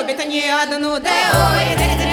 тобі, та ні одну, де ой, де, де.